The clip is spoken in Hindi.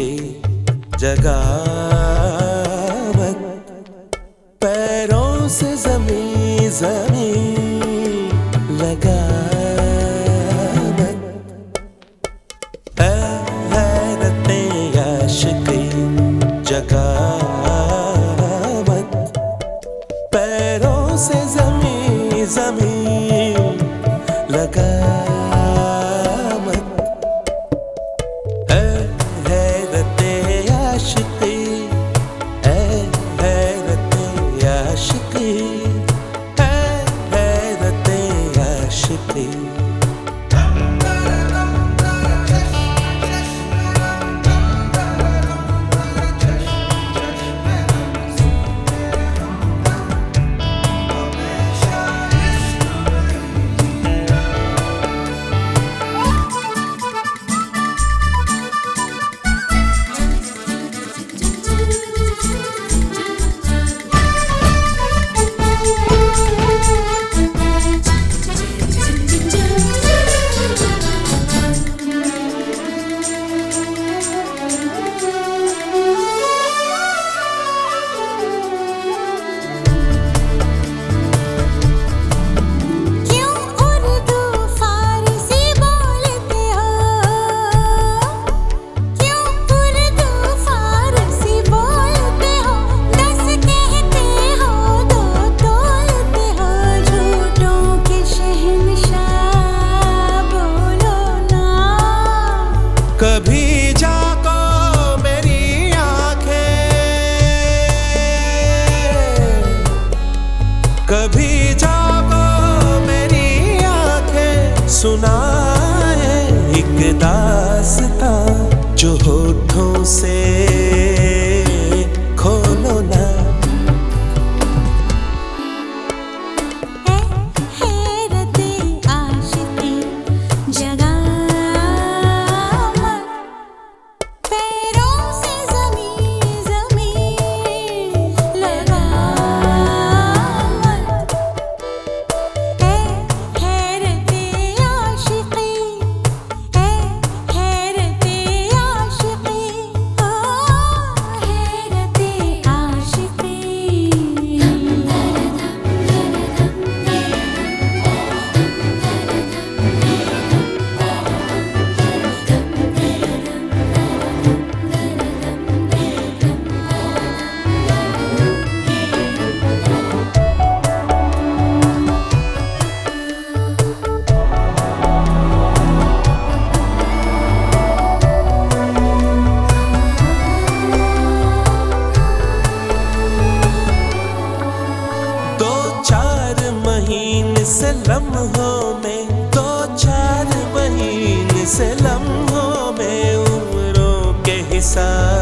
के जगावत पैरों से जमी जमी लगा पैरों से जमी जमी कभी जाको मेरी आँखें। कभी जाको मेरी आँखें। सुना है एक दासता जो होठों से लम्हों में दो चार महीने से लम्हों में उम्रों के हिसाब